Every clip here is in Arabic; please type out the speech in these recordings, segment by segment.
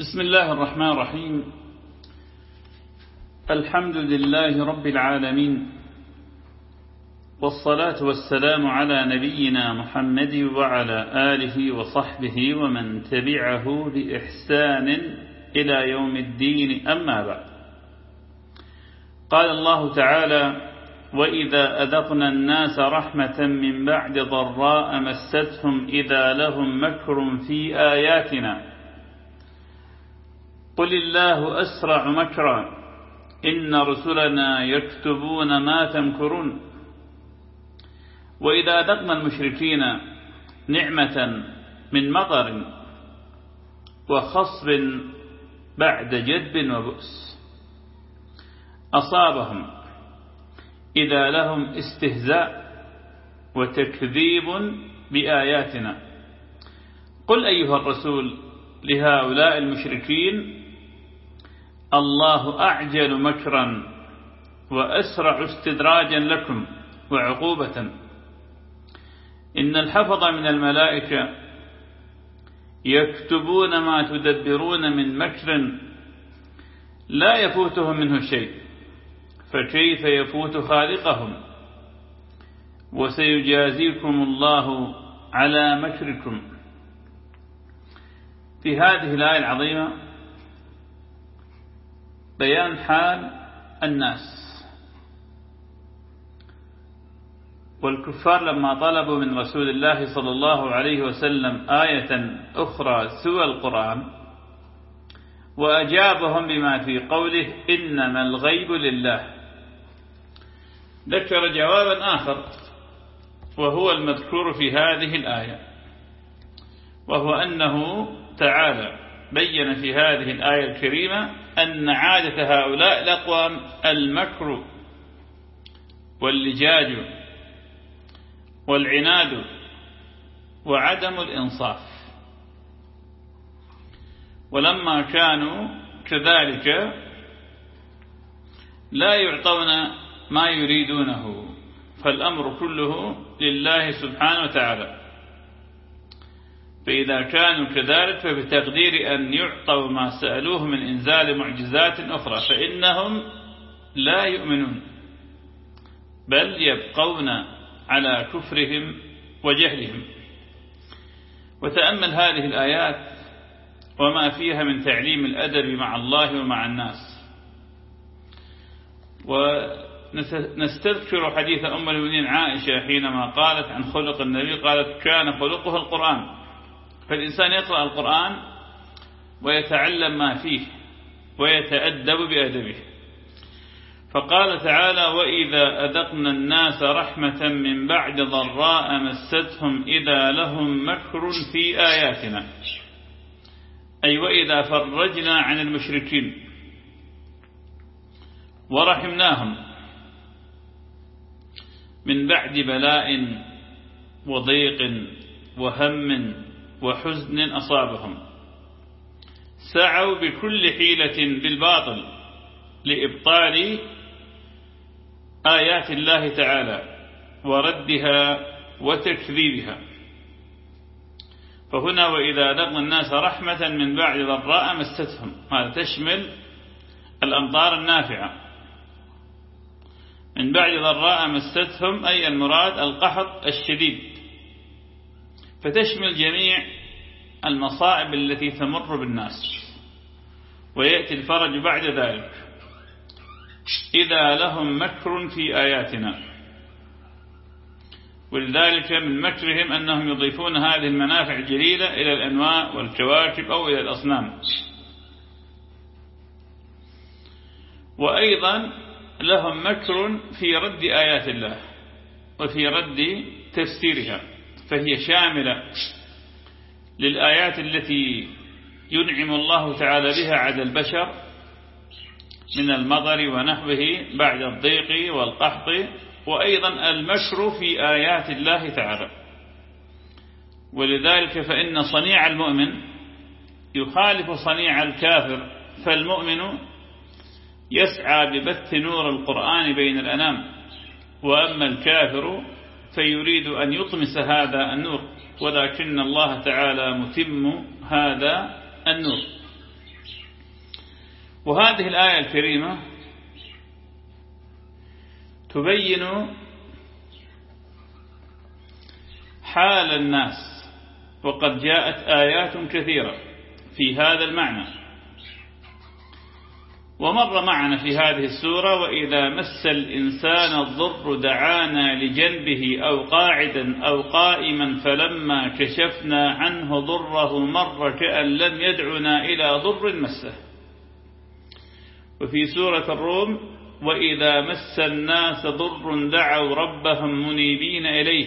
بسم الله الرحمن الرحيم. الحمد لله رب العالمين والصلاة والسلام على نبينا محمد وعلى آله وصحبه ومن تبعه بإحسان إلى يوم الدين. أما بعد قال الله تعالى وإذا أذقنا الناس رحمة من بعد ضراء مستهم إذا لهم مكر في آياتنا. قل الله أسرع مكرا إن رسلنا يكتبون ما تمكرون وإذا أذقنا المشركين نعمة من مطر وخصب بعد جدب وبؤس أصابهم إذا لهم استهزاء وتكذيب بآياتنا قل أيها الرسول لهؤلاء المشركين الله أعجل مكرا وأسرع استدراجا لكم وعقوبة. إن الحفظ من الملائكة يكتبون ما تدبرون من مكر لا يفوتهم منه شيء فكيف يفوت خالقهم؟ وسيجازيكم الله على مكركم. في هذه الآية العظيمة بيان حال الناس. والكفار لما طلبوا من رسول الله صلى الله عليه وسلم آية أخرى سوى القرآن وأجابهم بما في قوله إنما الغيب لله. ذكر جوابا آخر وهو المذكور في هذه الآية وهو أنه تعالى بين في هذه الآية الكريمة أن عادة هؤلاء الأقوام المكر واللجاج والعناد وعدم الإنصاف. ولما كانوا كذلك لا يعطون ما يريدونه فالأمر كله لله سبحانه وتعالى. فإذا كانوا كذلك فبتقدير أن يعطوا ما سألوه من إنزال معجزات أخرى فإنهم لا يؤمنون بل يبقون على كفرهم وجهلهم. وتأمل هذه الآيات وما فيها من تعليم الأدب مع الله ومع الناس. ونستذكر حديث أم المؤمنين عائشة حينما قالت عن خلق النبي قالت كان خلقه القرآن. فالإنسان يقرأ القرآن ويتعلم ما فيه ويتأدب بأدبه. فقال تعالى وإذا أذقنا الناس رحمة من بعد ضراء مستهم إذا لهم مكر في آياتنا. أي وإذا فرجنا عن المشركين ورحمناهم من بعد بلاء وضيق وهم وحزن أصابهم. سعوا بكل حيلة بالباطل لإبطال آيات الله تعالى وردها وتكذيبها. فهنا وإذا ذقنا الناس رحمة من بعد ضراء مستهم. هذا تشمل الأمطار النافعة. من بعد ضراء مستهم أي المراد القحط الشديد. فتشمل جميع المصائب التي تمر بالناس ويأتي الفرج بعد ذلك. إذا لهم مكر في آياتنا. ولذلك من مكرهم أنهم يضيفون هذه المنافع الجليلة إلى الأنواع والكواكب أو إلى الأصنام. وأيضا لهم مكر في رد آيات الله وفي رد تفسيرها. فهي شاملة للآيات التي ينعم الله تعالى بها على البشر من المضر ونحوه بعد الضيق والقحط وأيضا المكر في آيات الله تعالى. ولذلك فإن صنيع المؤمن يخالف صنيع الكافر فالمؤمن يسعى ببث نور القرآن بين الأنام وأما الكافر فيريد أن يطمس هذا النور ولكن الله تعالى متم هذا النور. وهذه الآية الكريمة تبين حال الناس وقد جاءت آيات كثيرة في هذا المعنى. ومر معنا في هذه السورة وإذا مس الإنسان الضر دعانا لجنبه أو قاعدا أو قائما فلما كشفنا عنه ضره مر كأن لم يدعنا إلى ضر مسه. وفي سورة الروم وإذا مس الناس ضر دعوا ربهم منيبين إليه.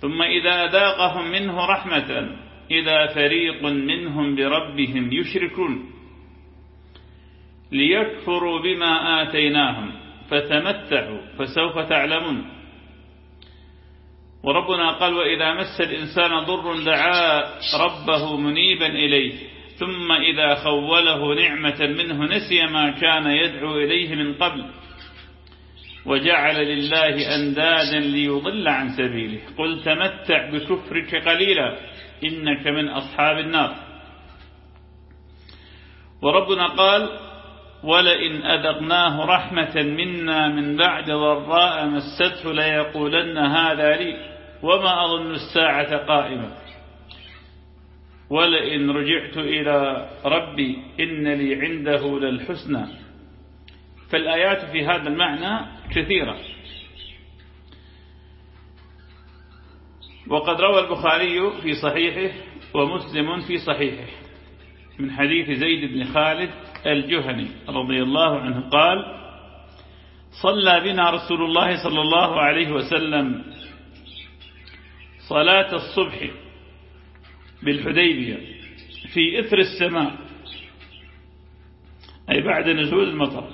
ثم إذا ذاقهم منه رحمة إذا فريق منهم بربهم يشركون. ليكفروا بما آتيناهم فتمتعوا فسوف تعلمون. وربنا قال وإذا مس الإنسان ضر دعا ربه منيبا إليه ثم إذا خوله نعمة منه نسي ما كان يدعو إليه من قبل وجعل لله أندادا ليضل عن سبيله. قل تمتع بكفرك قليلا إنك من أصحاب النار. وربنا قال ولئن أذقناه رحمة منا من بعد ضراء مسته ليقولن هذا لي وما أظن الساعة قائمة. ولئن رجعت إلى ربي إن لي عنده للحسنى. فالآيات في هذا المعنى كثيرة. وقد روى البخاري في صحيحه ومسلم في صحيحه. من حديث زيد بن خالد الجهني رضي الله عنه قال صلى بنا رسول الله صلى الله عليه وسلم صلاة الصبح بالحديبية في إثر السماء أي بعد نزول المطر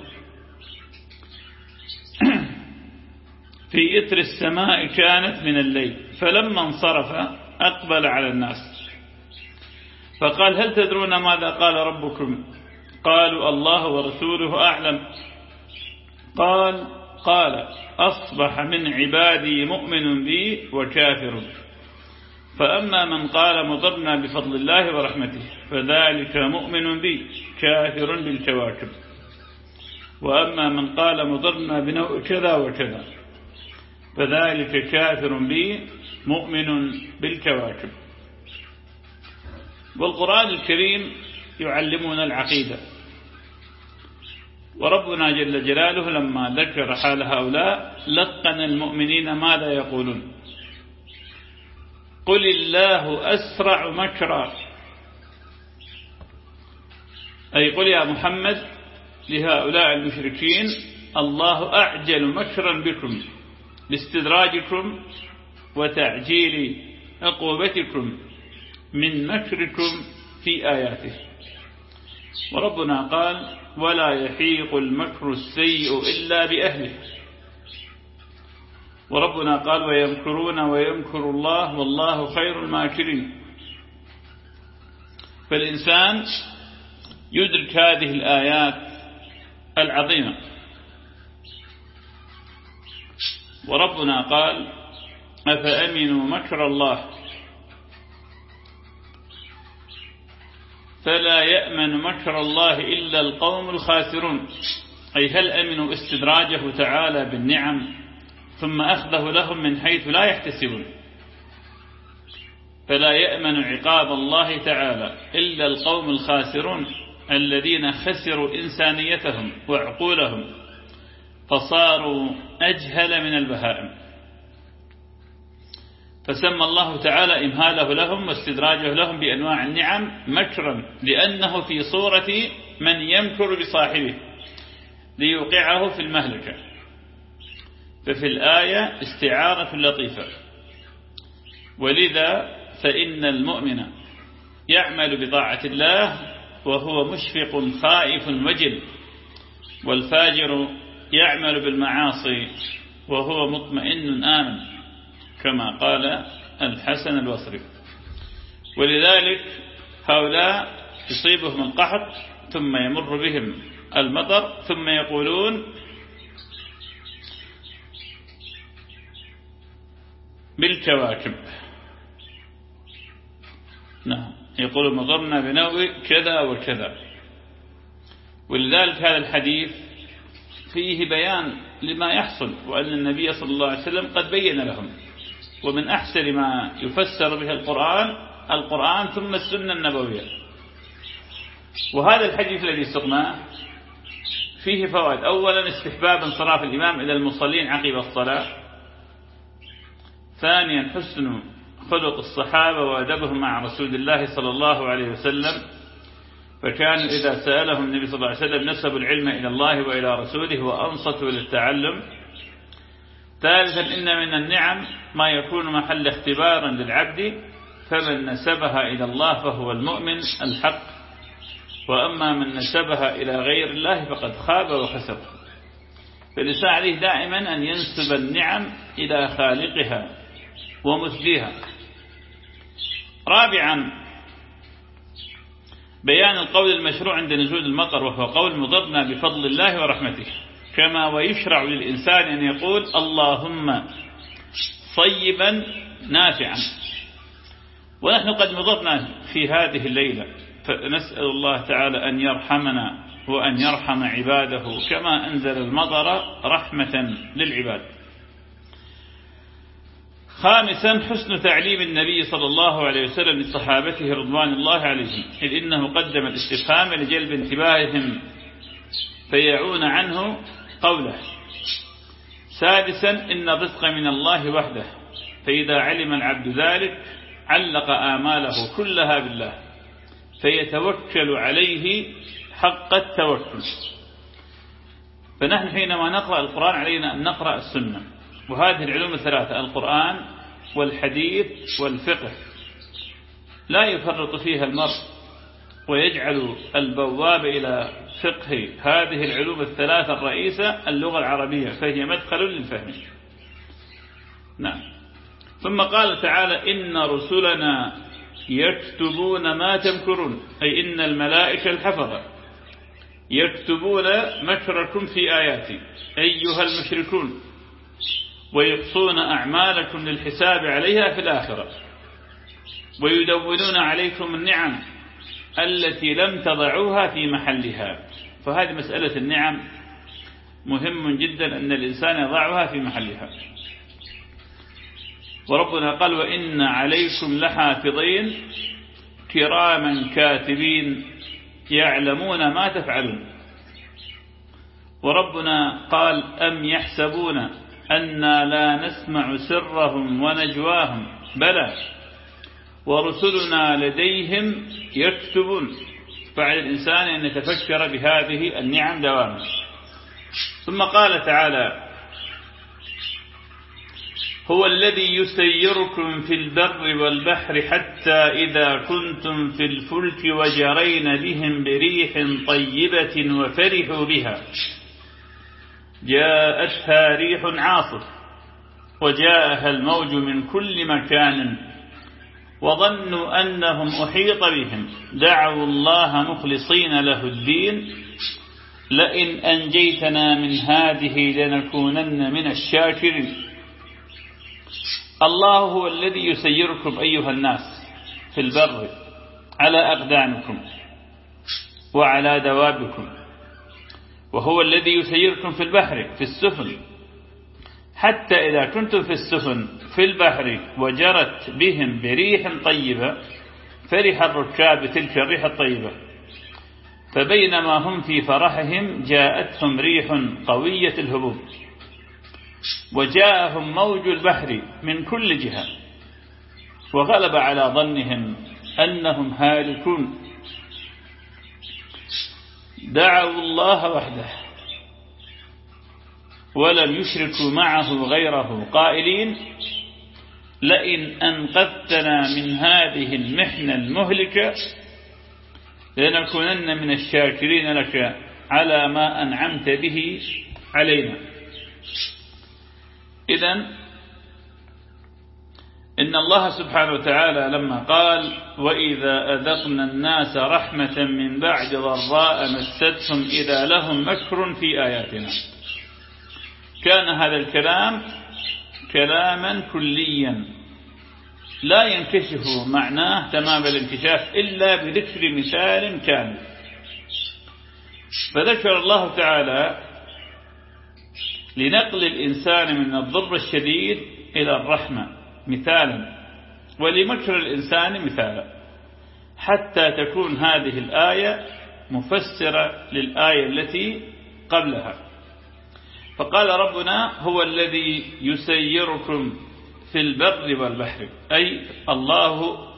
في إثر السماء كانت من الليل فلما انصرف أقبل على الناس. فقال هل تدرون ماذا قال ربكم؟ قالوا الله ورسوله أعلم. قال قال أصبح من عبادي مؤمن بي وكافر. فأما من قال مضرنا بفضل الله ورحمته فذلك مؤمن بي كافر بالكواكب. وأما من قال مضرنا بنوع كذا وكذا فذلك كافر بي مؤمن بالكواكب. والقرآن الكريم يعلمنا العقيدة. وربنا جل جلاله لما ذكر حال هؤلاء لقن المؤمنين ماذا يقولون؟ قل الله أسرع مكرا. أي قل يا محمد لهؤلاء المشركين الله أعجل مكرا بكم لاستدراجكم وتعجيل عقوبتكم. من مكركم في آياته. وربنا قال ولا يحيق المكر السيء إلا بأهله. وربنا قال ويمكرون ويمكر الله والله خير الماكرين. فالإنسان يدرك هذه الآيات العظيمة. وربنا قال أفأمنوا مكر الله فلا يأمن مكر الله إلا القوم الخاسرون. أي هل أمنوا استدراجه تعالى بالنعم ثم أخذه لهم من حيث لا يحتسبون؟ فلا يأمن عقاب الله تعالى إلا القوم الخاسرون الذين خسروا إنسانيتهم وعقولهم فصاروا أجهل من البهائم. فسمى الله تعالى إمهاله لهم واستدراجه لهم بأنواع النعم مكرا لأنه في صورة من يمكر بصاحبه ليوقعه في المهلكة. ففي الآية استعارة لطيفة. ولذا فإن المؤمن يعمل بطاعة الله وهو مشفق خائف وجل والفاجر يعمل بالمعاصي وهو مطمئن آمن. كما قال الحسن البصري. ولذلك هؤلاء يصيبهم القحط ثم يمر بهم المطر ثم يقولون بالكواكب. نعم يقول مطرنا بنوء كذا وكذا. ولذلك هذا الحديث فيه بيان لما يحصل وأن النبي صلى الله عليه وسلم قد بين لهم. ومن أحسن ما يفسر به القرآن القرآن ثم السنة النبوية. وهذا الحديث الذي سقناه فيه فوائد. أولا استحباب انصراف الإمام إلى المصلين عقب الصلاة. ثانيا حسن خلق الصحابة وأدبهم مع رسول الله صلى الله عليه وسلم. فكانوا إذا سألهم النبي صلى الله عليه وسلم نسبوا العلم إلى الله وإلى رسوله وأنصتوا للتعلم. ثالثا إن من النعم ما يكون محل اختبار للعبد فمن نسبها إلى الله فهو المؤمن الحق. وأما من نسبها إلى غير الله فقد خاب وخسر. فالإنسان عليه دائما أن ينسب النعم إلى خالقها ومسديها رابعا بيان القول المشروع عند نزول المطر وهو قول مضرنا بفضل الله ورحمته. كما ويشرع للإنسان أن يقول اللهم صيبا نافعا. ونحن قد مضرنا في هذه الليلة. فنسأل الله تعالى أن يرحمنا وأن يرحم عباده. كما أنزل المطر رحمة للعباد. خامسا حسن تعليم النبي صلى الله عليه وسلم لصحابته رضوان الله عليهم. إذ إنه قدم الاستفهام لجلب انتباههم فيعون عنه قوله. سادسا إن الرزق من الله وحده. فإذا علم العبد ذلك علق آماله كلها بالله. فيتوكل عليه حق التوكل. فنحن حينما نقرأ القرآن علينا أن نقرأ السنة. وهذه العلوم الثلاثة القرآن والحديث والفقه. لا يفرط فيها المرء ويجعل البواب إلى فقه هذه العلوم الثلاثة الرئيسة اللغة العربية فهي مدخل للفهم. نعم. ثم قال تعالى إن رسلنا يكتبون ما تمكرون أي إن الملائكة الحفظة يكتبون مكركم في آياتي. أيها المشركون ويقصون أعمالكم للحساب عليها في الآخرة ويدونون عليكم النعم التي لم تضعوها في محلها. فهذه مسألة النعم مهم جدا أن الإنسان يضعها في محلها. وربنا قال وإن عليكم لحافظين كراما كاتبين يعلمون ما تفعلون. وربنا قال أم يحسبون أنا لا نسمع سرهم ونجواهم؟ بلى. ورسلنا لديهم يكتبون. فعلى الإنسان أن يتفكر بهذه النعم دواما ثم قال تعالى هو الذي يسيركم في البر والبحر حتى إذا كنتم في الفلك وجرين بهم بريح طيبة وفرحوا بها. جاءتها ريح عاصف وجاءها الموج من كل مكان وظنوا أنهم أحيط بهم. دعوا الله مخلصين له الدين. لئن أنجيتنا من هذه لنكونن من الشاكرين. الله هو الذي يسيركم أيها الناس في البر على أقدامكم وعلى دوابكم. وهو الذي يسيركم في البحر في السفن. حتى إذا كنتم في السفن في البحر وجرت بهم بريح طيبة فرح الركاب تلك الريح الطيبة. فبينما هم في فرحهم جاءتهم ريح قوية الهبوب. وجاءهم موج البحر من كل جهة. وغلب على ظنهم أنهم هالكون. دعوا الله وحده. ولم يشركوا معه غيره. قائلين لئن أنقذتنا من هذه المحنة المهلكة لنكونن من الشاكرين لك على ما أنعمت به علينا. إذا إن الله سبحانه وتعالى لما قال وإذا أذقنا الناس رحمة من بعد ضراء مستهم إذا لهم مكر في آياتنا. كان هذا الكلام كلاما كليا. لا ينكشف معناه تمام الانكشاف إلا بذكر مثال كامل. فذكر الله تعالى لنقل الإنسان من الضر الشديد إلى الرحمة مثالا ولمكر الإنسان مثالا. حتى تكون هذه الآية مفسرة للآية التي قبلها. فقال ربنا هو الذي يسيركم في البر والبحر. أي الله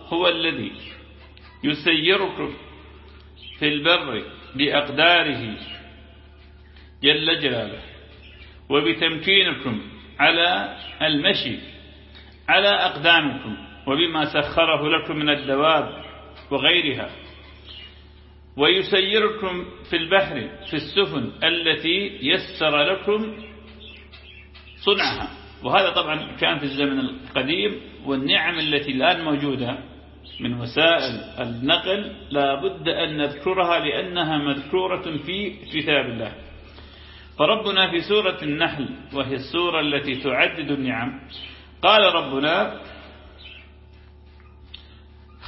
هو الذي يسيركم في البر بأقداره جل جلاله وبتمكينكم على المشي على أقدامكم وبما سخره لكم من الدواب وغيرها. ويسيركم في البحر في السفن التي يسر لكم صنعها. وهذا طبعا كان في الزمن القديم والنعم التي الآن موجودة من وسائل النقل لا بد أن نذكرها لأنها مذكورة في كتاب الله. فربنا في سورة النحل وهي السورة التي تعدد النعم قال ربنا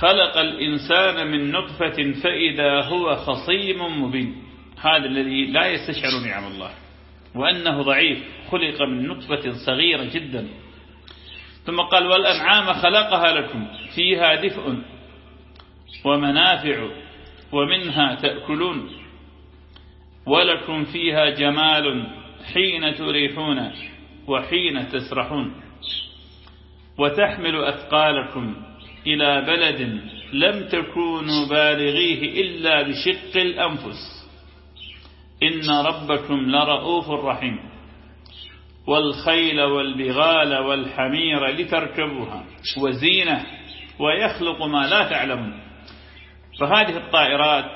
خلق الإنسان من نطفة فإذا هو خصيم مبين. هذا الذي لا يستشعر نعم الله. وأنه ضعيف. خلق من نطفة صغيرة جدا. ثم قال والأنعام خلقها لكم. فيها دفء ومنافع ومنها تأكلون. ولكم فيها جمال حين تريحون وحين تسرحون. وتحمل أثقالكم إلى بلد لم تكونوا بالغيه إلا بشق الأنفس. إن ربكم لرؤوف رحيم. والخيل والبغال والحمير لتركبوها وزينة ويخلق ما لا تعلمون. فهذه الطائرات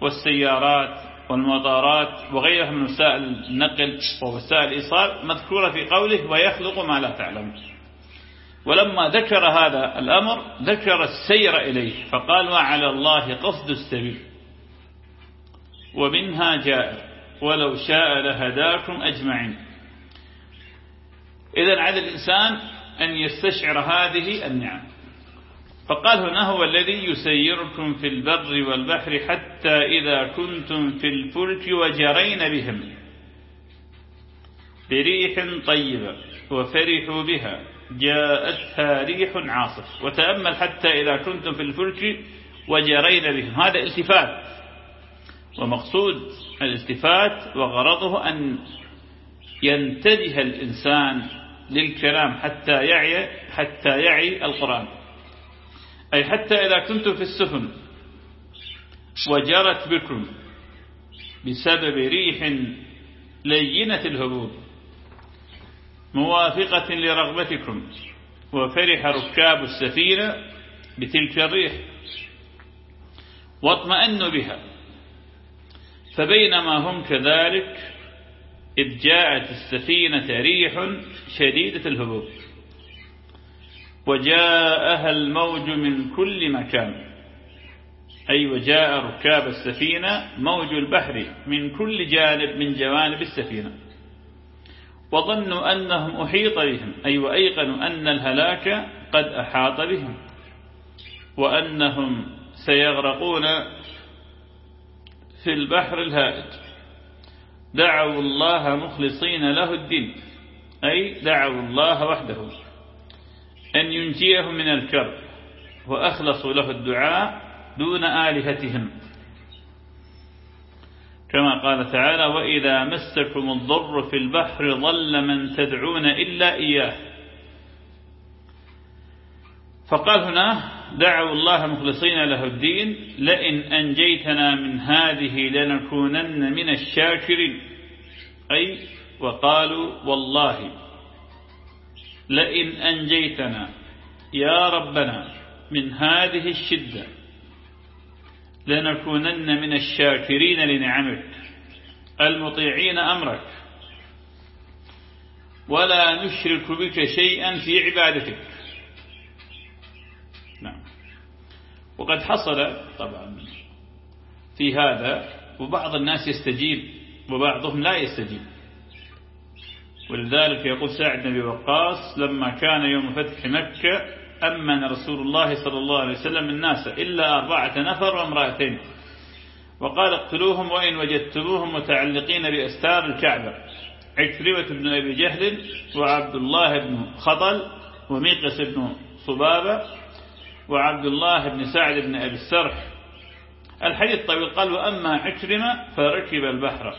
والسيارات والمطارات وغيرها من وسائل النقل ووسائل الإيصال مذكورة في قوله ويخلق ما لا تعلمون. ولما ذكر هذا الأمر ذكر السير إليه فقال وعلى الله قصد السبيل ومنها جاء ولو شاء لهداكم أجمعين. إذا على الإنسان أن يستشعر هذه النعم. فقال هنا هو الذي يسيركم في البر والبحر حتى إذا كنتم في الفلك وجرين بهم بريح طيبة وفرحوا بها. جاءتها ريح عاصف. وتأمل حتى إذا كنتم في الفلك وجرين بهم. هذا التفات ومقصود الالتفات وغرضه أن ينتبه الإنسان للكلام حتى يعي حتى يعي القرآن. أي حتى إذا كنتم في السفن وجرت بكم بسبب ريح لينة الهبوب موافقة لرغبتكم. وفرح ركاب السفينة بتلك الريح. واطمأنوا بها. فبينما هم كذلك إذ جاءت السفينة ريح شديدة الهبوب وجاءها الموج من كل مكان. أي وجاء ركاب السفينة موج البحر من كل جانب من جوانب السفينة. وظنوا أنهم أحيط بهم أي وأيقنوا أن الهلاك قد أحاط بهم. وأنهم سيغرقون في البحر الهائج. دعوا الله مخلصين له الدين أي دعوا الله وحده. أن ينجيهم من الكرب وأخلصوا له الدعاء دون آلهتهم. كما قال تعالى وإذا مسكم الضر في البحر ظل من تدعون إلا إياه. فقال هنا دعوا الله مخلصين له الدين لئن أنجيتنا من هذه لنكونن من الشاكرين. أي وقالوا والله لئن أنجيتنا يا ربنا من هذه الشدة لنكونن من الشاكرين لنعمك المطيعين أمرك. ولا نشرك بك شيئا في عبادتك. نعم. وقد حصل طبعا في هذا وبعض الناس يستجيب وبعضهم لا يستجيب. ولذلك يقول سعد بن وقاص لما كان يوم فتح مكة أمن رسول الله صلى الله عليه وسلم الناس إلا أربعة نفر وامرأتين. وقال اقتلوهم وإن وجدتموهم متعلقين بأستار الكعبة عكرمة بن أبي جهل وعبد الله بن خطل وميقس بن صبابة وعبد الله بن سعد بن أبي السرح. الحديث طويل قال وأما عكرمة فركب البحر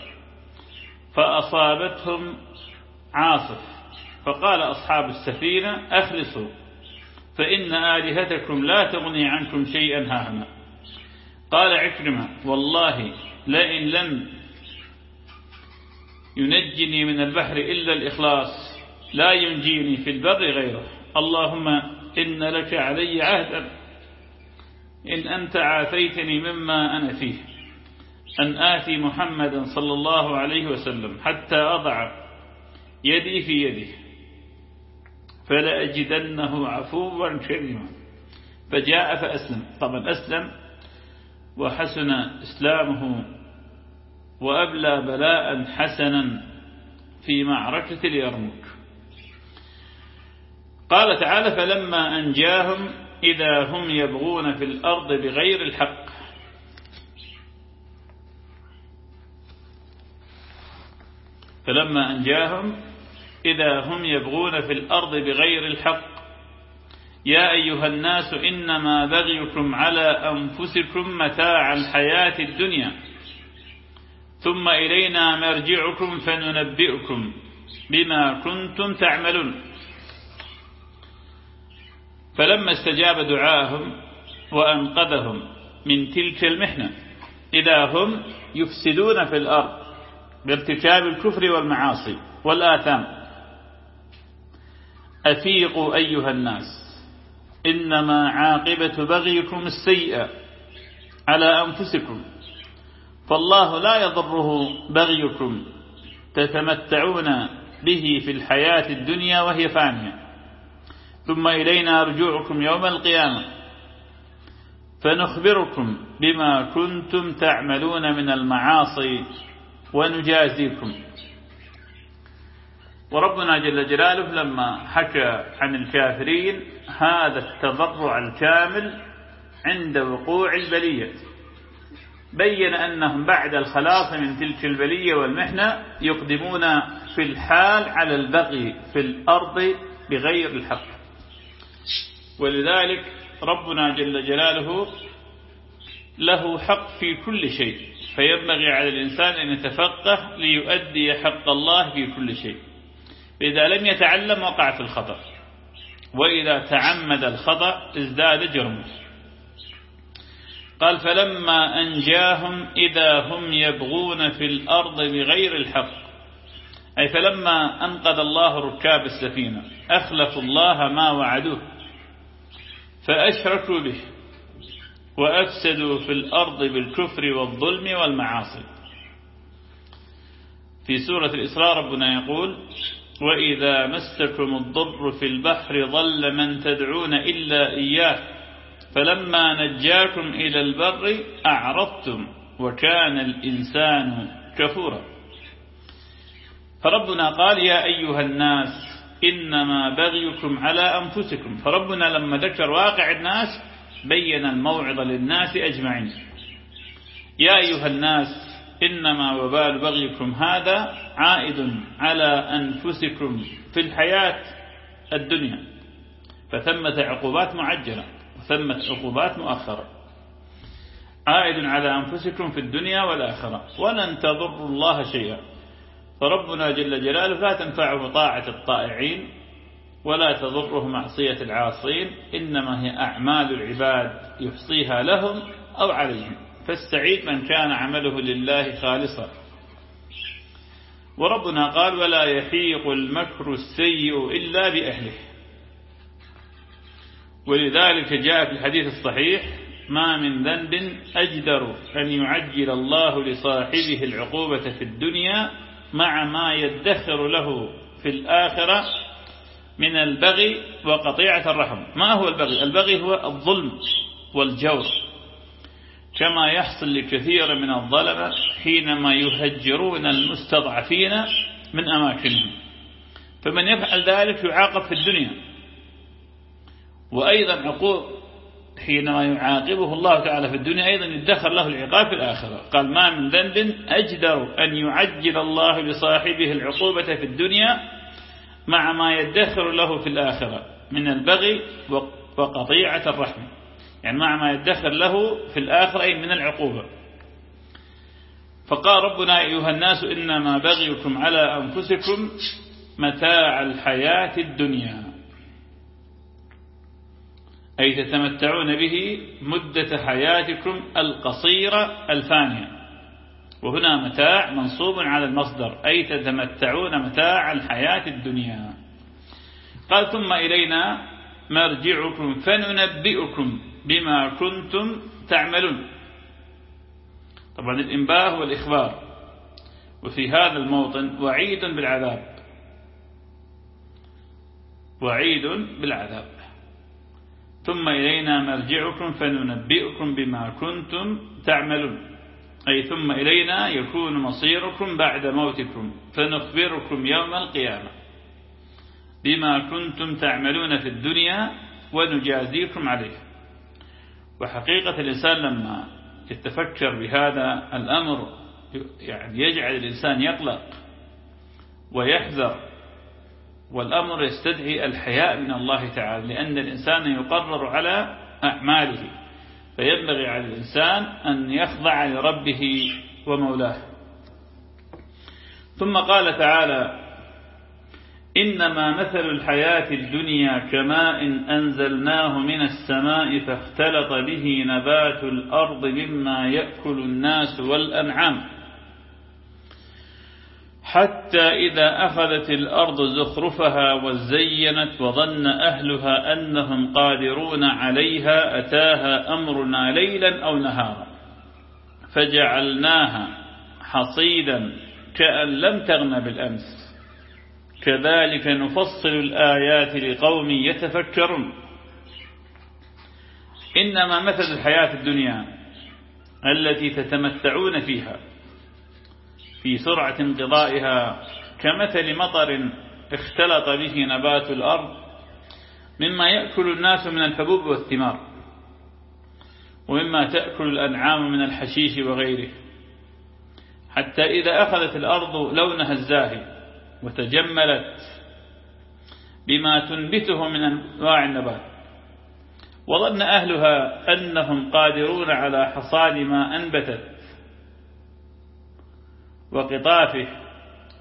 فأصابتهم عاصف. فقال أصحاب السفينة أخلصوا. فإن آلهتكم لا تغني عنكم شيئا هاهنا. قال عكرمة والله لئن لم ينجني من البحر إلا الإخلاص لا ينجيني في البر غيره. اللهم إن لك علي عهدا إن أنت عافيتني مما أنا فيه. أن آتي محمدا صلى الله عليه وسلم حتى أضع يدي في يده. فلأجدنه عفوا كريما فجاء فأسلم. طبعا أسلم وحسن إسلامه وأبلى بلاء حسنا في معركة اليرموك. قال تعالى فلما أنجاهم إذا هم يبغون في الأرض بغير الحق. فلما أنجاهم إذا هم يبغون في الأرض بغير الحق. يا أيها الناس إنما بغيكم على أنفسكم متاع الحياة الدنيا. ثم إلينا مرجعكم فننبئكم بما كنتم تعملون. فلما استجاب دعاهم وأنقذهم من تلك المحنة إذا هم يفسدون في الأرض بارتكاب الكفر والمعاصي والآثام. أفيقوا أيها الناس إنما عاقبة بغيكم السيئة على أنفسكم فالله لا يضره بغيكم تتمتعون به في الحياة الدنيا وهي فانية. ثم إلينا رجوعكم يوم القيامة فنخبركم بما كنتم تعملون من المعاصي ونجازيكم. وربنا جل جلاله لما حكى عن الكافرين هذا التضرع الكامل عند وقوع البلية. بين أنهم بعد الخلاص من تلك البلية والمحنة يقدمون في الحال على البغي في الأرض بغير الحق. ولذلك ربنا جل جلاله له حق في كل شيء. فينبغي على الإنسان أن يتفقه ليؤدي حق الله في كل شيء. إذا لم يتعلم وقع في الخطأ وإذا تعمد الخطأ ازداد جرمه. قال فلما أنجاهم إذا هم يبغون في الأرض بغير الحق. أي فلما أنقذ الله ركاب السفينة أخلفوا الله ما وعدوه فأشركوا به وأفسدوا في الأرض بالكفر والظلم والمعاصي. في سورة الإسراء ربنا يقول وإذا مستكم الضر في البحر ضل من تدعون إلا إياه. فلما نجاكم إلى البر أعرضتم وكان الإنسان كفورا. فربنا قال يا أيها الناس إنما بغيكم على أنفسكم. فربنا لما ذكر واقع الناس بين الموعظة للناس أجمعين. يا أيها الناس إنما وبال بغيكم هذا عائد على أنفسكم في الحياة الدنيا. فثمة عقوبات معجلة وثمة عقوبات مؤخرة. عائد على أنفسكم في الدنيا والآخرة. ولن تضروا الله شيئا. فربنا جل جلاله لا تنفعه طاعة الطائعين ولا تضره معصية العاصين. إنما هي أعمال العباد يحصيها لهم أو عليهم. فالسعيد من كان عمله لله خالصا. وربنا قال ولا يحيق المكر السيء إلا بأهله. ولذلك جاء في الحديث الصحيح ما من ذنب أجدر أن يعجل الله لصاحبه العقوبة في الدنيا مع ما يدخر له في الآخرة من البغي وقطيعة الرحم. ما هو البغي؟ البغي هو الظلم والجور. كما يحصل لكثير من الظلمة حينما يهجرون المستضعفين من أماكنهم. فمن يفعل ذلك يعاقب في الدنيا. وأيضا عقوب حينما يعاقبه الله تعالى في الدنيا أيضا يدخر له العقاب في الآخرة. قال ما من ذنب أجدر أن يعجل الله لصاحبه العقوبة في الدنيا مع ما يدخر له في الآخرة من البغي وقطيعة الرحم يعني مع ما يدخر له في الآخرة أي من العقوبة. فقال ربنا أيها الناس إنما بغيكم على أنفسكم متاع الحياة الدنيا. أي تتمتعون به مدة حياتكم القصيرة الفانية. وهنا متاع منصوب على المصدر. أي تتمتعون متاع الحياة الدنيا. قال ثم إلينا مرجعكم فننبئكم بما كنتم تعملون. طبعا الإنباه هو الإخبار وفي هذا الموطن وعيد بالعذاب. وعيد بالعذاب. ثم إلينا مرجعكم فننبئكم بما كنتم تعملون. أي ثم إلينا يكون مصيركم بعد موتكم. فنخبركم يوم القيامة. بما كنتم تعملون في الدنيا ونجازيكم عليه وحقيقة الإنسان لما يتفكر بهذا الأمر يعني يجعل الإنسان يقلق ويحذر والأمر يستدعي الحياء من الله تعالى لأن الإنسان يقرر على أعماله فينبغي على الإنسان أن يخضع لربه ومولاه. ثم قال تعالى إنما مثل الحياة الدنيا كماء أنزلناه من السماء فاختلط به نبات الأرض مما يأكل الناس والأنعام. حتى إذا أخذت الأرض زخرفها وزينت وظن أهلها أنهم قادرون عليها أتاها أمرنا ليلا أو نهارا. فجعلناها حصيدا كأن لم تغن بالأمس. كذلك نفصل الآيات لقوم يتفكرون. إنما مثل الحياة الدنيا التي تتمتعون فيها في سرعة انقضائها كمثل مطر اختلط به نبات الأرض مما يأكل الناس من الحبوب والثمار ومما تأكل الأنعام من الحشيش وغيره. حتى إذا أخذت الأرض لونها الزاهي وتجملت بما تنبته من أنواع النبات. وظن أهلها أنهم قادرون على حصاد ما أنبتت. وقطافه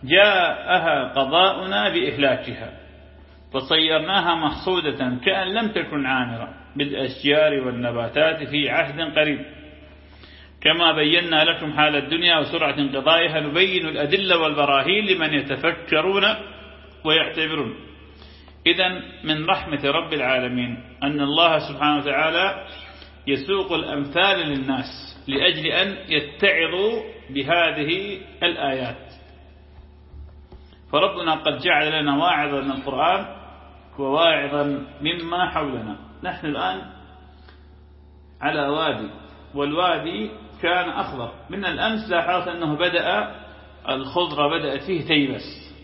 جاءها قضاؤنا بإهلاكها. فصيرناها محصودة كأن لم تكن عامرة بالأشجار والنباتات في عهد قريب. كما بينا لكم حال الدنيا وسرعة انقضائها نبين الأدلة والبراهين لمن يتفكرون ويعتبرون. إذا من رحمة رب العالمين أن الله سبحانه وتعالى يسوق الأمثال للناس لأجل أن يتعظوا بهذه الآيات. فربنا قد جعل لنا واعظا من القرآن وواعظا مما حولنا. نحن الآن على وادي والوادي كان أخضر. من الأمس لاحظت أنه بدأ الخضرة بدأت فيه تيبس.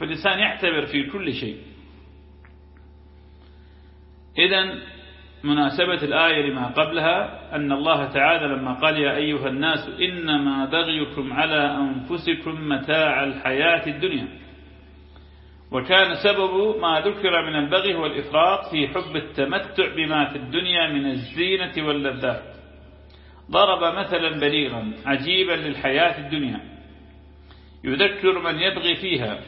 فالإنسان يعتبر في كل شيء. إذا مناسبة الآية لما قبلها أن الله تعالى لما قال يا أيها الناس إنما بغيكم على أنفسكم متاع الحياة الدنيا. وكان سبب ما ذكر من البغي هو الإفراط في حب التمتع بما في الدنيا من الزينة واللذات. ضرب مثلا بليغا عجيبا للحياة الدنيا. يذكر من يبغي فيها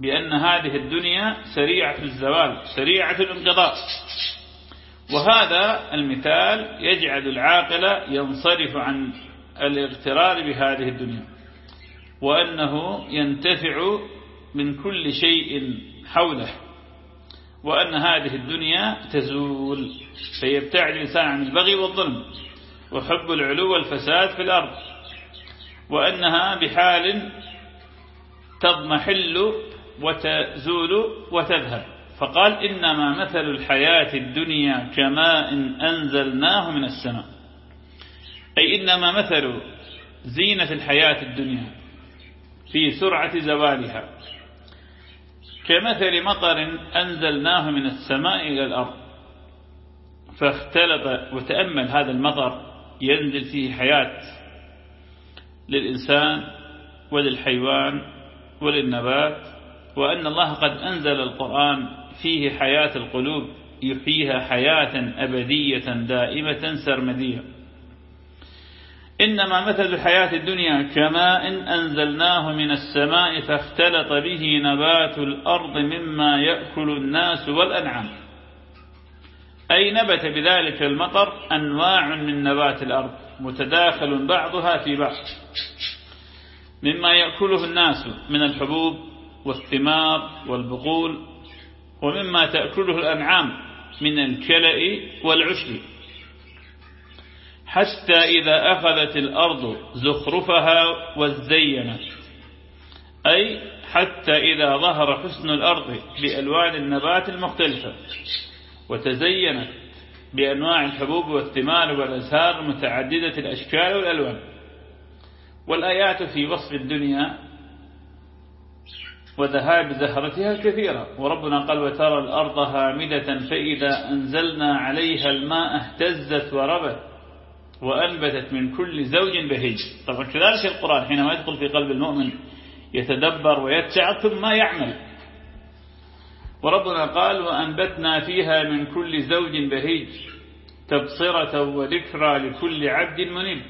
بأن هذه الدنيا سريعة الزوال سريعة الانقضاء. وهذا المثال يجعل العاقل ينصرف عن الاغترار بهذه الدنيا. وأنه ينتفع من كل شيء حوله. وأن هذه الدنيا تزول. فيبتعد الإنسان عن البغي والظلم. وحب العلو والفساد في الأرض. وأنها بحال تضمحل وتزول وتذهب. فقال إنما مثل الحياة الدنيا كماء أنزلناه من السماء. أي إنما مثل زينة الحياة الدنيا في سرعة زوالها. كمثل مطر أنزلناه من السماء إلى الأرض. فاختلط وتأمل هذا المطر ينزل فيه حياة للإنسان وللحيوان وللنبات وأن الله قد أنزل القرآن فيه حياة القلوب يحييها حياة أبدية دائمة سرمدية. إنما مثل الحياة الدنيا كماء أنزلناه من السماء فاختلط به نبات الأرض مما يأكل الناس والأنعام. أي نبت بذلك المطر أنواع من نبات الأرض متداخل بعضها في بعض. مما يأكله الناس من الحبوب والثمار والبقول ومما تأكله الأنعام من الكلأ والعشب. حتى إذا أخذت الأرض زخرفها وزينت أي حتى إذا ظهر حسن الأرض بألوان النبات المختلفة. وتزينت بأنواع الحبوب والثمار والأزهار متعددة الأشكال والألوان. والآيات في وصف الدنيا وذهاب زهرتها كثيرة. وربنا قال وترى الأرض هامدة فإذا أنزلنا عليها الماء اهتزت وربت وأنبتت من كل زوج بهيج طبعا كذلك القرآن حينما يدخل في قلب المؤمن يتدبر ويتعظ ثم يعمل. وربنا قال وأنبتنا فيها من كل زوج بهيج تبصرة وذكرى لكل عبد منيب.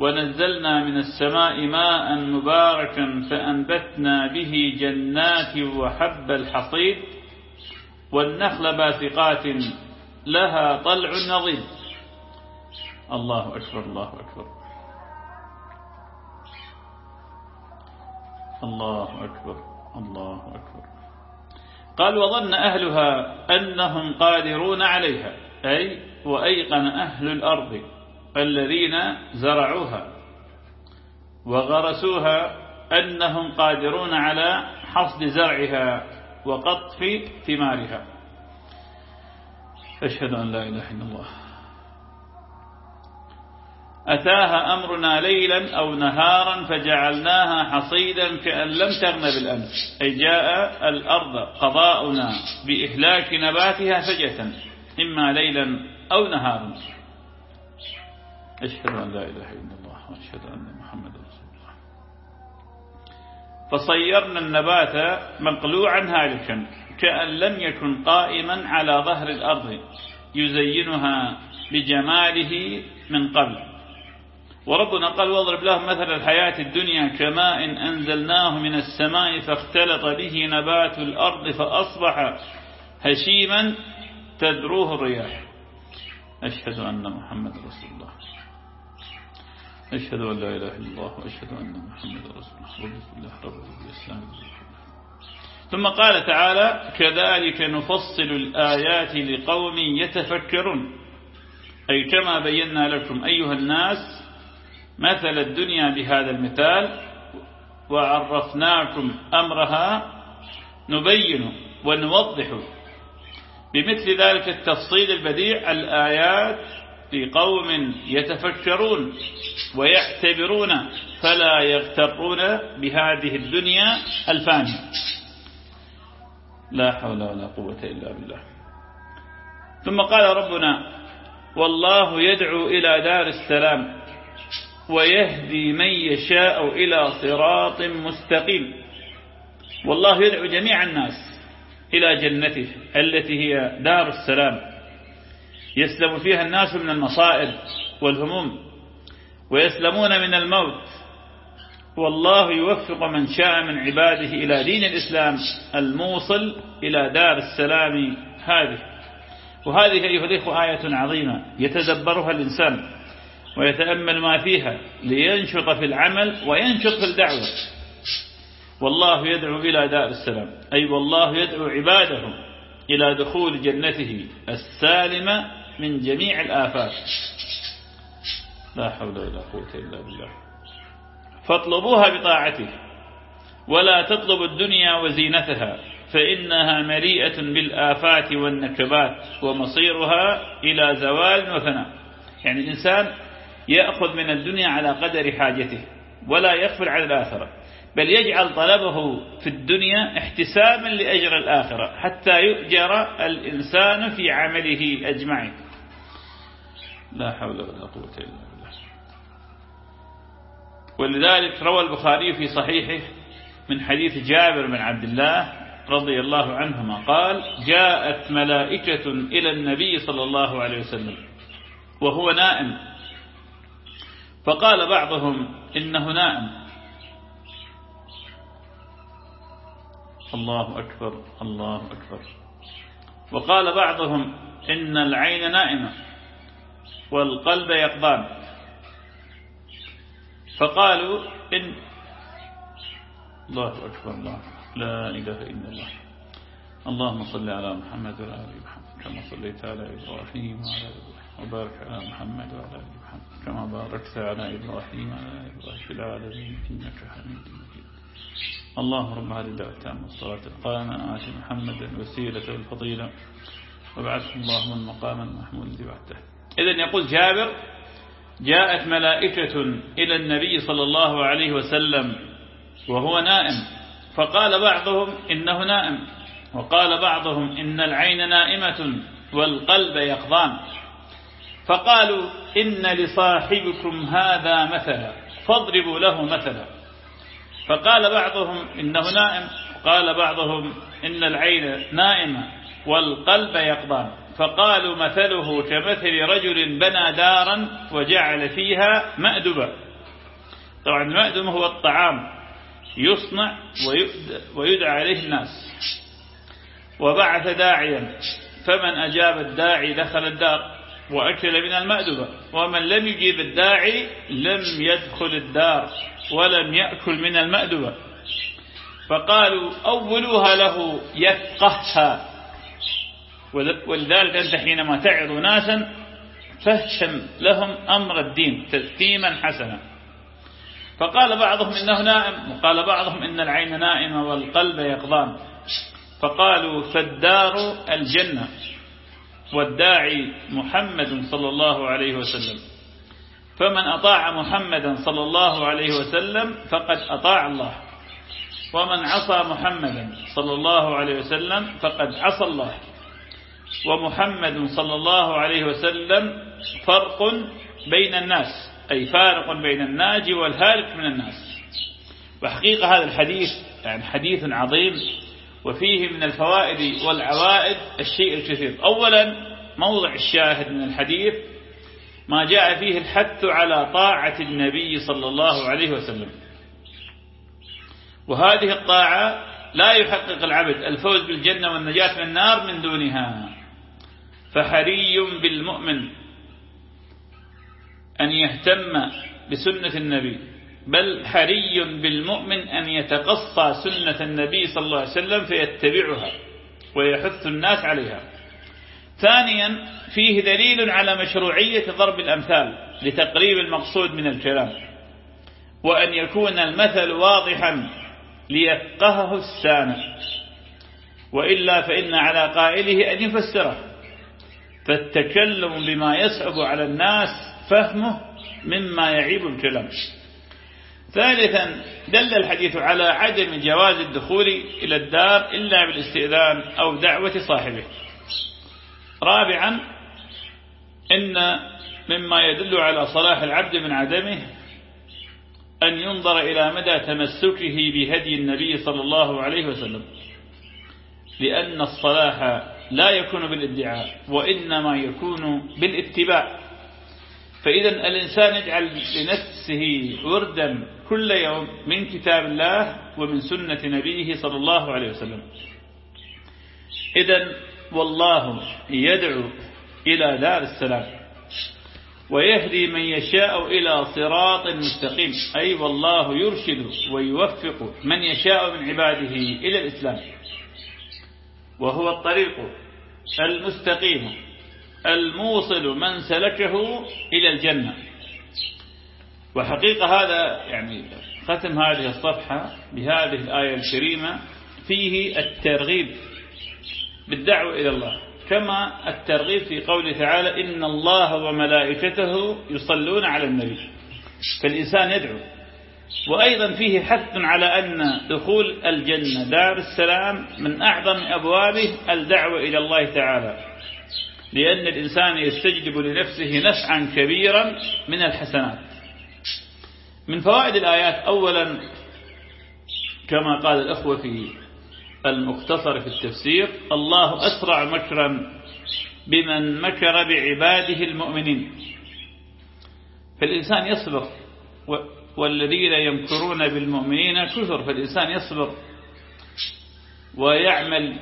ونزلنا من السماء ماء مباركا فأنبتنا به جنات وحب الحصيد والنخل باسقات لها طلع نظيم الله أكبر الله أكبر. الله أكبر الله أكبر. قال وظن أهلها أنهم قادرون عليها أي وأيقن أهل الأرض الذين زرعوها وغرسوها أنهم قادرون على حصد زرعها وقطف ثمارها. أشهد أن لا إله إلا الله. أتاها أمرنا ليلا أو نهارا فجعلناها حصيدا كأن لم تغن بالأمس. أي جاء الأرض قضاؤنا بإهلاك نباتها فجأة إما ليلا أو نهارا. أشهد أن لا إله إلا الله وأشهد أن محمد رسول الله. فصيرنا النبات مقلوعا هالكا كأن لم يكن قائما على ظهر الأرض يزينها بجماله من قبل. وربنا قال واضرب لهم مثل الحياة الدنيا كماء أنزلناه من السماء فاختلط به نبات الأرض فأصبح هشيما تدروه الرياح. أشهد أن محمد رسول الله. أشهد أن لا إله إلا الله وأشهد أن محمد رسول الله. الله رب الإسلام ثم قال تعالى كذلك نفصل الآيات لقوم يتفكرون. أي كما بينا لكم أيها الناس مثل الدنيا بهذا المثال وعرفناكم أمرها نبين ونوضح بمثل ذلك التفصيل البديع الآيات في قوم يتفكرون ويعتبرون فلا يغترون بهذه الدنيا الفانية لا حول ولا قوة إلا بالله. ثم قال ربنا والله يدعو إلى دار السلام. ويهدي من يشاء إلى صراط مستقيم. والله يدعو جميع الناس إلى جنته التي هي دار السلام. يسلم فيها الناس من المصائب والهموم ويسلمون من الموت. والله يوفق من شاء من عباده إلى دين الإسلام الموصل إلى دار السلام هذه. وهذه أيها الإخوة آية عظيمة يتدبرها الإنسان. ويتأمل ما فيها لينشط في العمل وينشط في الدعوة. والله يدعو إلى دار السلام. أي والله يدعو عباده إلى دخول جنته السالمة من جميع الآفات لا حول ولا قوة إلا بالله. فاطلبوها بطاعته ولا تطلب الدنيا وزينتها فإنها مليئة بالآفات والنكبات ومصيرها إلى زوال وفناء يعني الإنسان يأخذ من الدنيا على قدر حاجته ولا يغفل عن الآخرة بل يجعل طلبه في الدنيا احتسابا لأجر الآخرة حتى يؤجر الإنسان في عمله أجمعين. لا حول ولا قوة إلا بالله. ولذلك روى البخاري في صحيحه من حديث جابر بن عبد الله رضي الله عنهما قال جاءت ملائكة إلى النبي صلى الله عليه وسلم وهو نائم. فقال بعضهم إنه نائم الله أكبر الله أكبر. وقال بعضهم إن العين نائمة والقلب يقضان. فقالوا إن الله أكبر الله لا إله إلا الله. اللهم صل على محمد وعلى آل محمد كما صليت على إبراهيم وعلى آل وبارك على محمد وعلى آل محمد. كما باركت على إبراهيم وعلى آل إبراهيم في العالمين إنك حميد مجيد. اللهم رب هذه الدعوة التامة والصلاة القائمة. آت محمدا الوسيلة والفضيلة وابعثه اللهم المقام المحمود الذي بعده إذن يقول جابر جاءت ملائكة إلى النبي صلى الله عليه وسلم وهو نائم. فقال بعضهم إنه نائم وقال بعضهم إن العين نائمة والقلب يقضان فقالوا إن لصاحبكم هذا مثلا فاضربوا له مثلا. فقال بعضهم إنه نائم قال بعضهم إن العين نائمة والقلب يقضان. فقالوا مثله كمثل رجل بنى دارا وجعل فيها مأدبا طبعا المأدب هو الطعام يصنع ويدعى عليه الناس. وبعث داعيا فمن أجاب الداعي دخل الدار. وأكل من المأدبة ومن لم يجيب الداعي لم يدخل الدار ولم يأكل من المأدبة فقالوا أولوها له يفقهها. ولذلك أنت حينما تعظ ناسا فهشم لهم أمر الدين تسليما حسنا. فقال بعضهم إنه نائم وقال بعضهم إن العين نائمة والقلب يقضان فقالوا فالدار الجنة. والداعي محمد صلى الله عليه وسلم. فمن أطاع محمدا صلى الله عليه وسلم فقد أطاع الله. ومن عصى محمدا صلى الله عليه وسلم فقد عصى الله. ومحمد صلى الله عليه وسلم فرق بين الناس أي فارق بين الناجي والهالك من الناس. وحقيقة هذا الحديث يعني حديث عظيم. وفيه من الفوائد والعوائد الشيء الكثير. أولا موضع الشاهد من الحديث ما جاء فيه الحث على طاعة النبي صلى الله عليه وسلم. وهذه الطاعة لا يحقق العبد الفوز بالجنة والنجاة من النار من دونها. فحري بالمؤمن أن يهتم بسنة النبي. بل حري بالمؤمن أن يتقصى سنة النبي صلى الله عليه وسلم فيتبعها ويحث الناس عليها. ثانيا فيه دليل على مشروعية ضرب الأمثال لتقريب المقصود من الكلام وأن يكون المثل واضحا ليفقهه السامع. وإلا فإن على قائله أن يفسره. فالتكلم بما يصعب على الناس فهمه مما يعيب الكلام. ثالثا دل الحديث على عدم جواز الدخول إلى الدار إلا بالاستئذان أو دعوة صاحبه. رابعا إن مما يدل على صلاح العبد من عدمه أن ينظر إلى مدى تمسكه بهدي النبي صلى الله عليه وسلم. لأن الصلاح لا يكون بالادعاء وإنما يكون بالاتباع. فإذا الإنسان يجعل لنفسه وردا كل يوم من كتاب الله ومن سنة نبيه صلى الله عليه وسلم. إذا والله يدعو إلى دار السلام ويهدي من يشاء إلى صراط مستقيم. أي والله يرشد ويوفق من يشاء من عباده إلى الإسلام. وهو الطريق المستقيم الموصل من سلكه إلى الجنة. وحقيقة هذا يعني ختم هذه الصفحة بهذه الآية الكريمة فيه الترغيب بالدعوة إلى الله كما الترغيب في قوله تعالى إن الله وملائكته يصلون على النبي فالإنسان يدعو. وأيضا فيه حث على أن دخول الجنة دار السلام من أعظم أبوابه الدعوة إلى الله تعالى. لأن الإنسان يستجلب لنفسه نفعا كبيرا من الحسنات. من فوائد الآيات أولا كما قال الأخوة في المختصر في التفسير الله أسرع مكرا بمن مكر بعباده المؤمنين. فالإنسان يصبر والذين يمكرون بالمؤمنين كثر فالإنسان يصبر ويعمل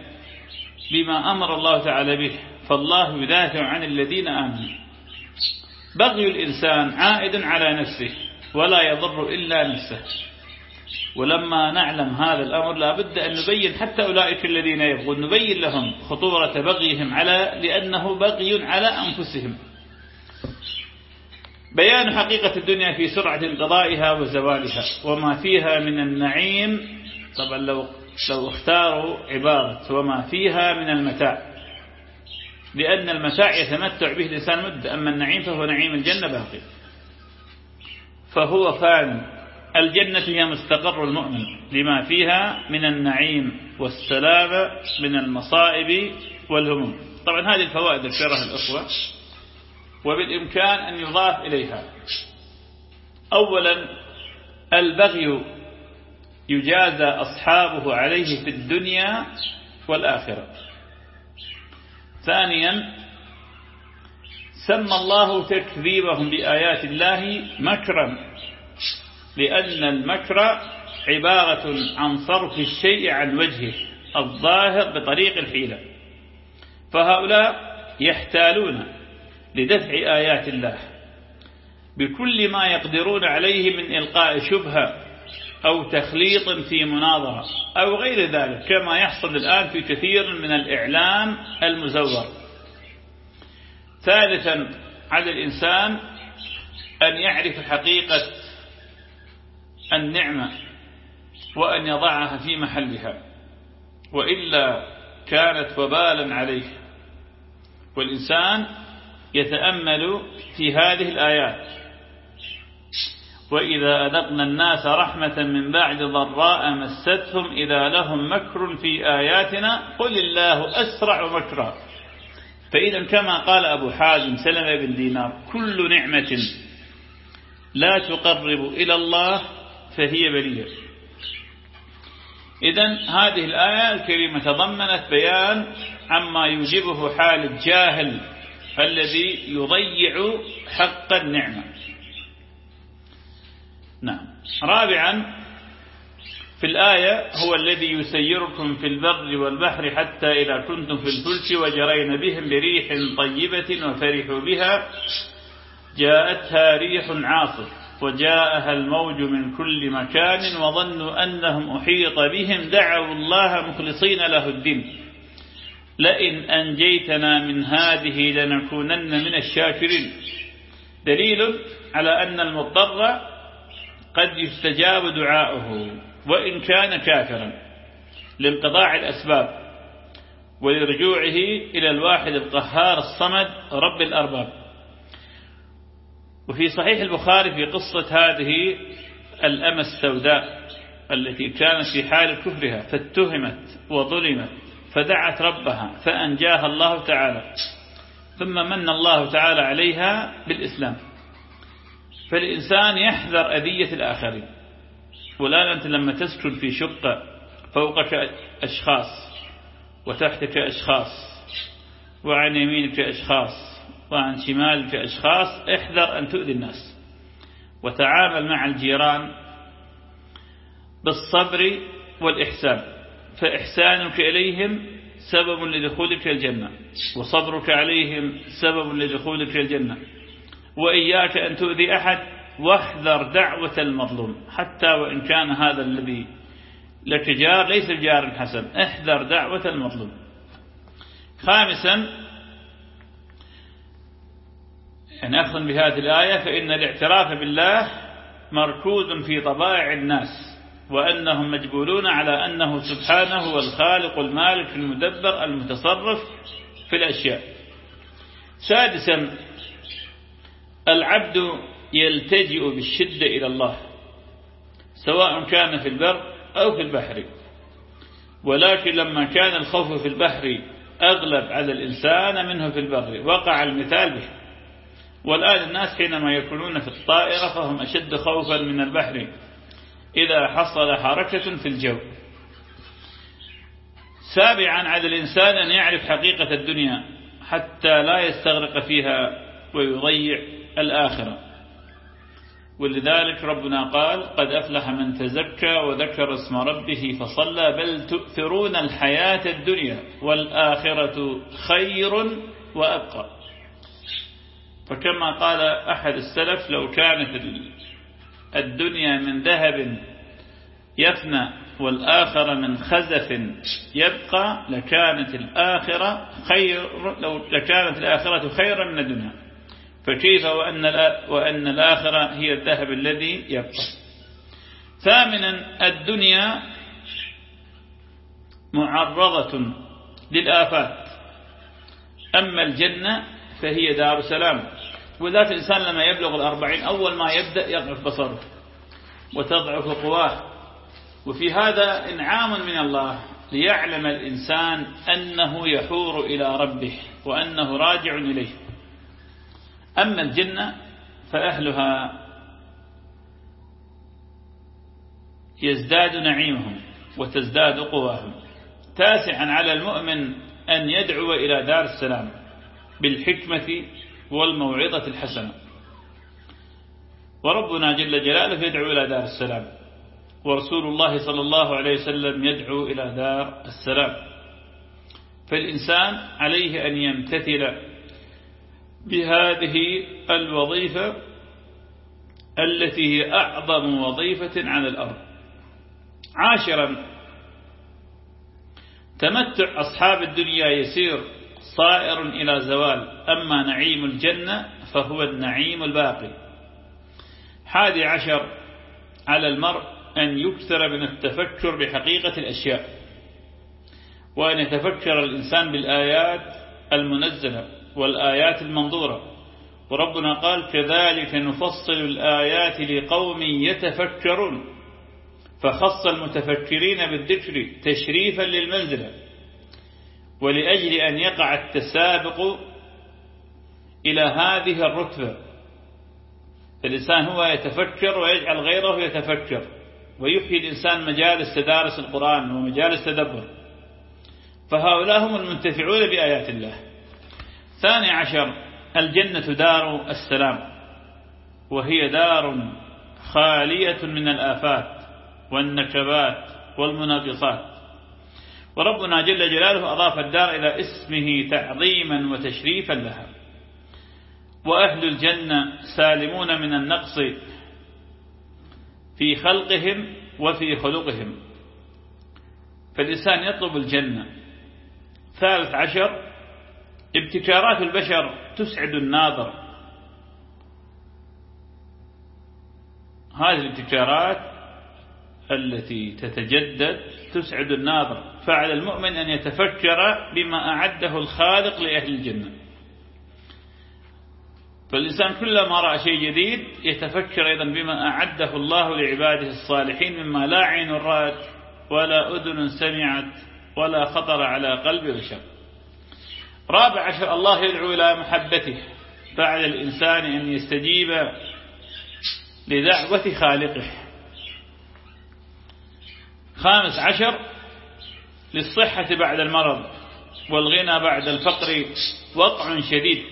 بما أمر الله تعالى به فالله يدافع عن الذين آمنوا. بغي الإنسان عائد على نفسه. ولا يضر إلا نفسه. ولما نعلم هذا الأمر لابد أن نبين حتى أولئك الذين يبغون نبين لهم خطورة بغيهم على لأنه بغي على أنفسهم. بيان حقيقة الدنيا في سرعة انقضائها وزوالها وما فيها من النعيم طبعا لو, لو اختاروا عبارة وما فيها من المتاع. لأن المتاع يتمتع به الإنسان مدة أما النعيم فهو نعيم الجنة باقي فهو فان. الجنة هي مستقر المؤمن لما فيها من النعيم والسلامة من المصائب والهموم. طبعا هذه الفوائد ذكرها الأخوة وبالإمكان أن يضاف إليها. أولا البغي يجازى أصحابه عليه في الدنيا والآخرة. ثانيا سمى الله تكذيبهم بآيات الله مكرا لأن المكر عبارة عن صرف الشيء عن وجهه الظاهر بطريق الحيلة فهؤلاء يحتالون لدفع آيات الله. بكل ما يقدرون عليه من إلقاء شبهة أو تخليط في مناظرة أو غير ذلك كما يحصل الآن في كثير من الإعلام المزور. ثالثا على الإنسان أن يعرف حقيقة النعمة وأن يضعها في محلها وإلا كانت وبالا عليه. والإنسان يتأمل في هذه الآيات. وإذا أذقنا الناس رحمة من بعد ضراء مستهم إذا لهم مكر في آياتنا قل الله أسرع مكرا. فإذا كما قال أبو حازم سلم بن دينار كل نعمة لا تقرب إلى الله فهي بلية إذا هذه الآية الكريمة تضمنت بيان عما يوجبه حال الجاهل الذي يضيع حق النعمة. نعم. رابعا في الآية هو الذي يسيركم في البر والبحر حتى إذا كنتم في الفلك وجرين بهم بريح طيبة وفرحوا بها جاءتها ريح عاصف وجاءها الموج من كل مكان وظنوا أنهم أحيط بهم دعوا الله مخلصين له الدين. لئن أنجيتنا من هذه لنكونن من الشاكرين. دليل على أن المضطر قد يستجاب دعاؤه. وإن كان كافرا لانقضاع الأسباب ولرجوعه إلى الواحد القهار الصمد رب الأرباب. وفي صحيح البخاري في قصة هذه الأمة السوداء التي كانت في حال كفرها فاتهمت وظلمت فدعت ربها فأنجاها الله تعالى ثم من الله تعالى عليها بالإسلام. فالإنسان يحذر أذية الآخرين. والآن أنت لما تسكن في شقة فوقك أشخاص وتحتك أشخاص وعن يمينك أشخاص وعن شمالك أشخاص احذر أن تؤذي الناس. وتعامل مع الجيران بالصبر والإحسان. فإحسانك إليهم سبب لدخولك الجنة وصبرك عليهم سبب لدخولك الجنة. وإياك أن تؤذي أحد واحذر دعوة المظلوم. حتى وإن كان هذا الذي لك جار ليس جار حسن. احذر دعوة المظلوم. خامسا يعني أخذ بهذه الآية فإن الاعتراف بالله مركوز في طبائع الناس وأنهم مجبولون على أنه سبحانه هو الخالق المالك المدبر المتصرف في الأشياء. سادسا العبد يلتجئ بالشدة إلى الله سواء كان في البر أو في البحر. ولكن لما كان الخوف في البحر أغلب على الإنسان منه في البر. وقع المثال به. والآن الناس حينما يكونون في الطائرة فهم أشد خوفا من البحر. إذا حصل حركة في الجو. سابعا على الإنسان أن يعرف حقيقة الدنيا حتى لا يستغرق فيها ويضيع الآخرة. ولذلك ربنا قال قد أفلح من تزكى وذكر اسم ربه فصلى بل تؤثرون الحياة الدنيا والآخرة خير وأبقى. فكما قال أحد السلف لو كانت الدنيا من ذهب يفنى والآخر من خزف يبقى لكانت الآخرة خير لو لكانت الآخرة خيرا من الدنيا. فكيف وأن وأن الآخرة هي الذهب الذي يبقى؟ ثامنا الدنيا معرضة للآفات. أما الجنة فهي دار سلام. وذات الإنسان لما يبلغ الأربعين أول ما يبدأ يضعف بصره وتضعف قواه. وفي هذا إنعام من الله ليعلم الإنسان أنه يحور إلى ربه وأنه راجع إليه. أما الجنة فأهلها يزداد نعيمهم وتزداد قواهم. تاسعا على المؤمن أن يدعو إلى دار السلام بالحكمة والموعظة الحسنة. وربنا جل جلاله يدعو إلى دار السلام ورسول الله صلى الله عليه وسلم يدعو إلى دار السلام. فالإنسان عليه أن يمتثل بهذه الوظيفة التي هي أعظم وظيفة على الأرض. عاشرا تمتع أصحاب الدنيا يسير صائر إلى زوال أما نعيم الجنة فهو النعيم الباقي. حادي عشر على المرء أن يكثر من التفكر بحقيقة الأشياء وأن يتفكر الإنسان بالآيات المنزلة. والآيات المنظورة. وربنا قال كذلك نفصل الآيات لقوم يتفكرون. فخص المتفكرين بالذكر تشريفا للمنزلة. ولأجل أن يقع التسابق إلى هذه الرتبة. الإنسان هو يتفكر ويجعل غيره يتفكر. ويحيي الإنسان مجالس تدارس القرآن ومجالس تدبر فهؤلاء هم المنتفعون بآيات الله. ثاني عشر الجنة دار السلام. وهي دار خالية من الآفات والنكبات والمناقصات. وربنا جل جلاله أضاف الدار إلى اسمه تعظيما وتشريفا لها. وأهل الجنة سالمون من النقص في خلقهم وفي خلقهم. فالإنسان يطلب الجنة. ثالث عشر ابتكارات البشر تسعد الناظر. هذه الابتكارات التي تتجدد تسعد الناظر. فعلى المؤمن أن يتفكر بما أعده الخالق لأهل الجنة. فالإنسان كلما رأى شيء جديد يتفكر أيضا بما أعده الله لعباده الصالحين مما لا عين رأت ولا أذن سمعت ولا خطر على قلب بشر. رابع عشر الله يدعو إلى محبته. بعد الإنسان أن يستجيب لدعوة خالقه. خامس عشر للصحة بعد المرض والغنى بعد الفقر وقع شديد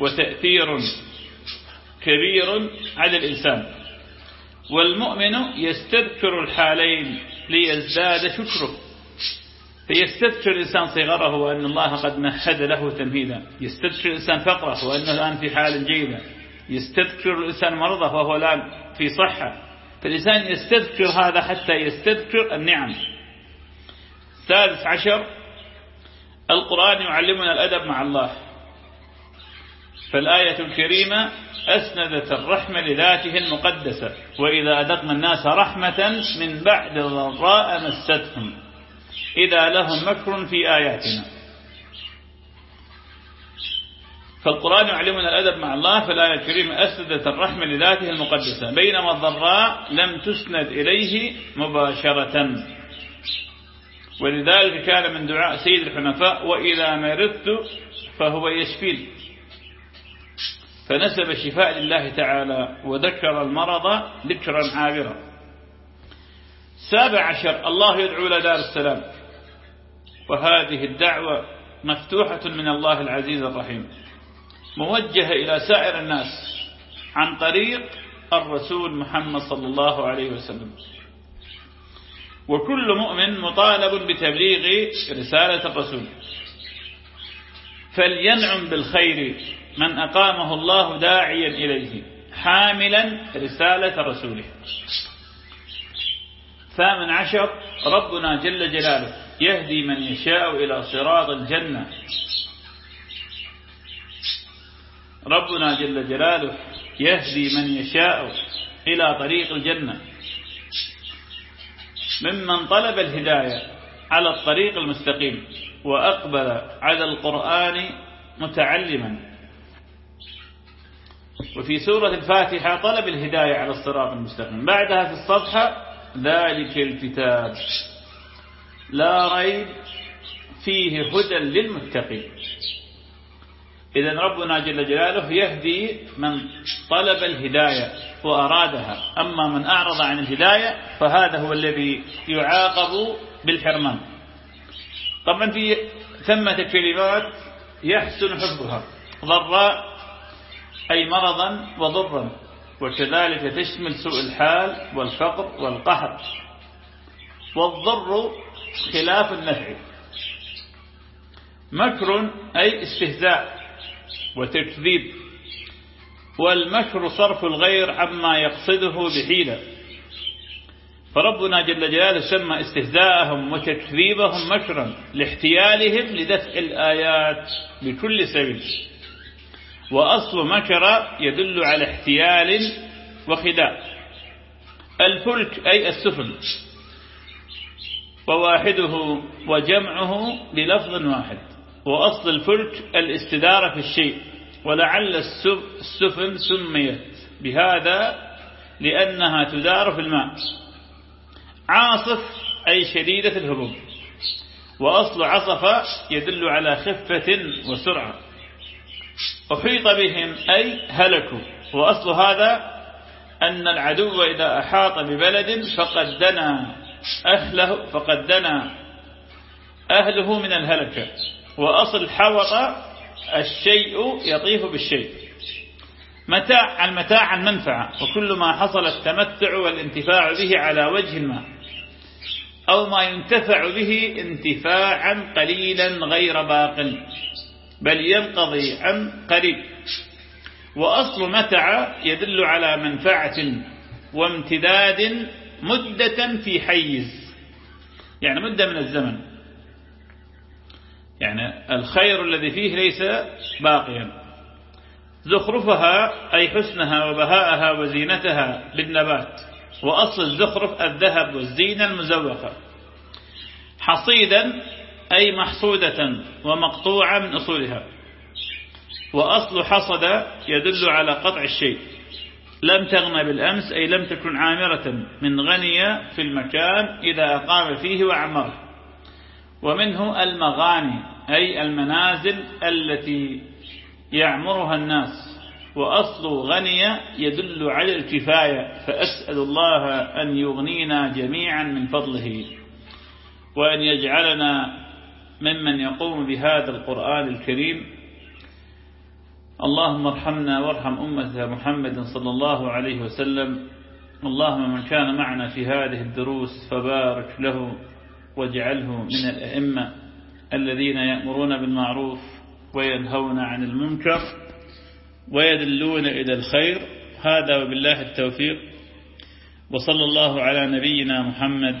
وتأثير كبير على الإنسان. والمؤمن يستذكر الحالين ليزداد شكره. فيستذكر الإنسان صغره وأن الله قد مهد له تمهيدا. يستذكر الإنسان فقره وأنه الآن في حال جيدة. يستذكر الإنسان مرضه وهو الآن في صحة. فالإنسان يستذكر هذا حتى يستذكر النعم. الثالث عشر القرآن يعلمنا الأدب مع الله. فالآية الكريمة أسندت الرحمة لذاته المقدسة. وإذا أذقنا الناس رحمة من بعد ضراء مستهم. إذا لهم مكر في آياتنا. فالقرآن يعلمنا الأدب مع الله فالآية الكريمة أسدت الرحمة لذاته المقدسة. بينما الضراء لم تسند إليه مباشرة. ولذلك كان من دعاء سيد الحنفاء وإذا مرضت فهو يشفيني فنسب الشفاء لله تعالى وذكر المرض ذكرا عابرا. سابع عشر. الله يدعو إلى دار السلام. وهذه الدعوة مفتوحة من الله العزيز الرحيم. موجهة إلى سائر الناس عن طريق الرسول محمد صلى الله عليه وسلم. وكل مؤمن مطالب بتبليغ رسالة الرسول. فلينعم بالخير من أقامه الله داعيا إليه حاملا رسالة رسوله. ثامن عشر ربنا جل جلاله يهدي من يشاء إلى صراط الجنة. ربنا جل جلاله يهدي من يشاء إلى طريق الجنة. ممن طلب الهداية على الطريق المستقيم وأقبل على القرآن متعلما. وفي سورة الفاتحة طلب الهداية على الصراط المستقيم. بعدها في الصفحة ذلك الكتاب. لا ريب فيه هدى للمتقين. إذا ربنا جل جلاله يهدي من طلب الهداية وأرادها. أما من أعرض عن الهداية فهذا هو الذي يعاقب بالحرمان. طبعا في ثمة كلمات يحسن حفظها. ضراء أي مرضا وضرا. وكذلك تشمل سوء الحال والفقر والقهر والضر خلاف النفع. مكر أي استهزاء وتكذيب والمكر صرف الغير عما يقصده بحيلة. فربنا جل جلاله سمى استهزاءهم وتكذيبهم مكرا لاحتيالهم لدفع الآيات بكل سبيل. وأصل مكر يدل على احتيال وخداع. الفلك أي السفن. وواحده وجمعه بلفظ واحد. وأصل الفلك الاستدارة في الشيء. ولعل السفن سميت بهذا لأنها تدار في الماء. عاصف أي شديدة الهبوب. وأصل عصف يدل على خفة وسرعة. أحيط بهم أي هلكوا. وأصل هذا أن العدو إذا أحاط ببلد فقد دنا. أهله فقد دنا. أهله من الهلكة. وأصل حوط الشيء يطيف بالشيء. متاع المتاع عن منفعة وكل ما حصل التمتع والانتفاع به على وجه ما. أو ما ينتفع به انتفاعا قليلا غير باق. بل ينقضي عن قريب. وأصل متع يدل على منفعة وامتداد مدة في حيز. يعني مدة من الزمن. يعني الخير الذي فيه ليس باقيا. زخرفها أي حسنها وبهاءها وزينتها بالنبات. وأصل الزخرف الذهب والزينة المزوقة. حصيدا أي محصودة ومقطوعة من أصولها. وأصل حصد يدل على قطع الشيء. لم تغنى بالأمس أي لم تكن عامرة من غني في المكان إذا أقام فيه وعمره ومنه المغاني أي المنازل التي يعمرها الناس. وأصل غني يدل على الكفاية فأسأل الله أن يغنينا جميعا من فضله. وأن يجعلنا ممن يقوم بهذا القرآن الكريم. اللهم ارحمنا وارحم أمة محمد صلى الله عليه وسلم. اللهم من كان معنا في هذه الدروس فبارك له واجعله من الأئمة الذين يأمرون بالمعروف وينهون عن المنكر ويدلون إلى الخير. هذا وبالله التوفيق. وصلى الله على نبينا محمد